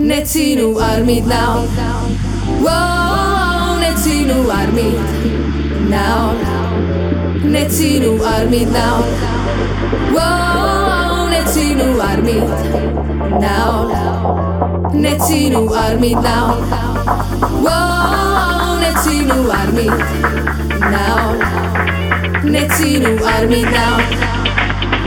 Neținu armit now. Wow, neținu armit now. Neținu armit now. Wow, neținu armit now. Neținu armit now. Wow, neținu armit now. Neținu armit now.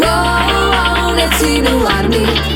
Wow, neținu armit.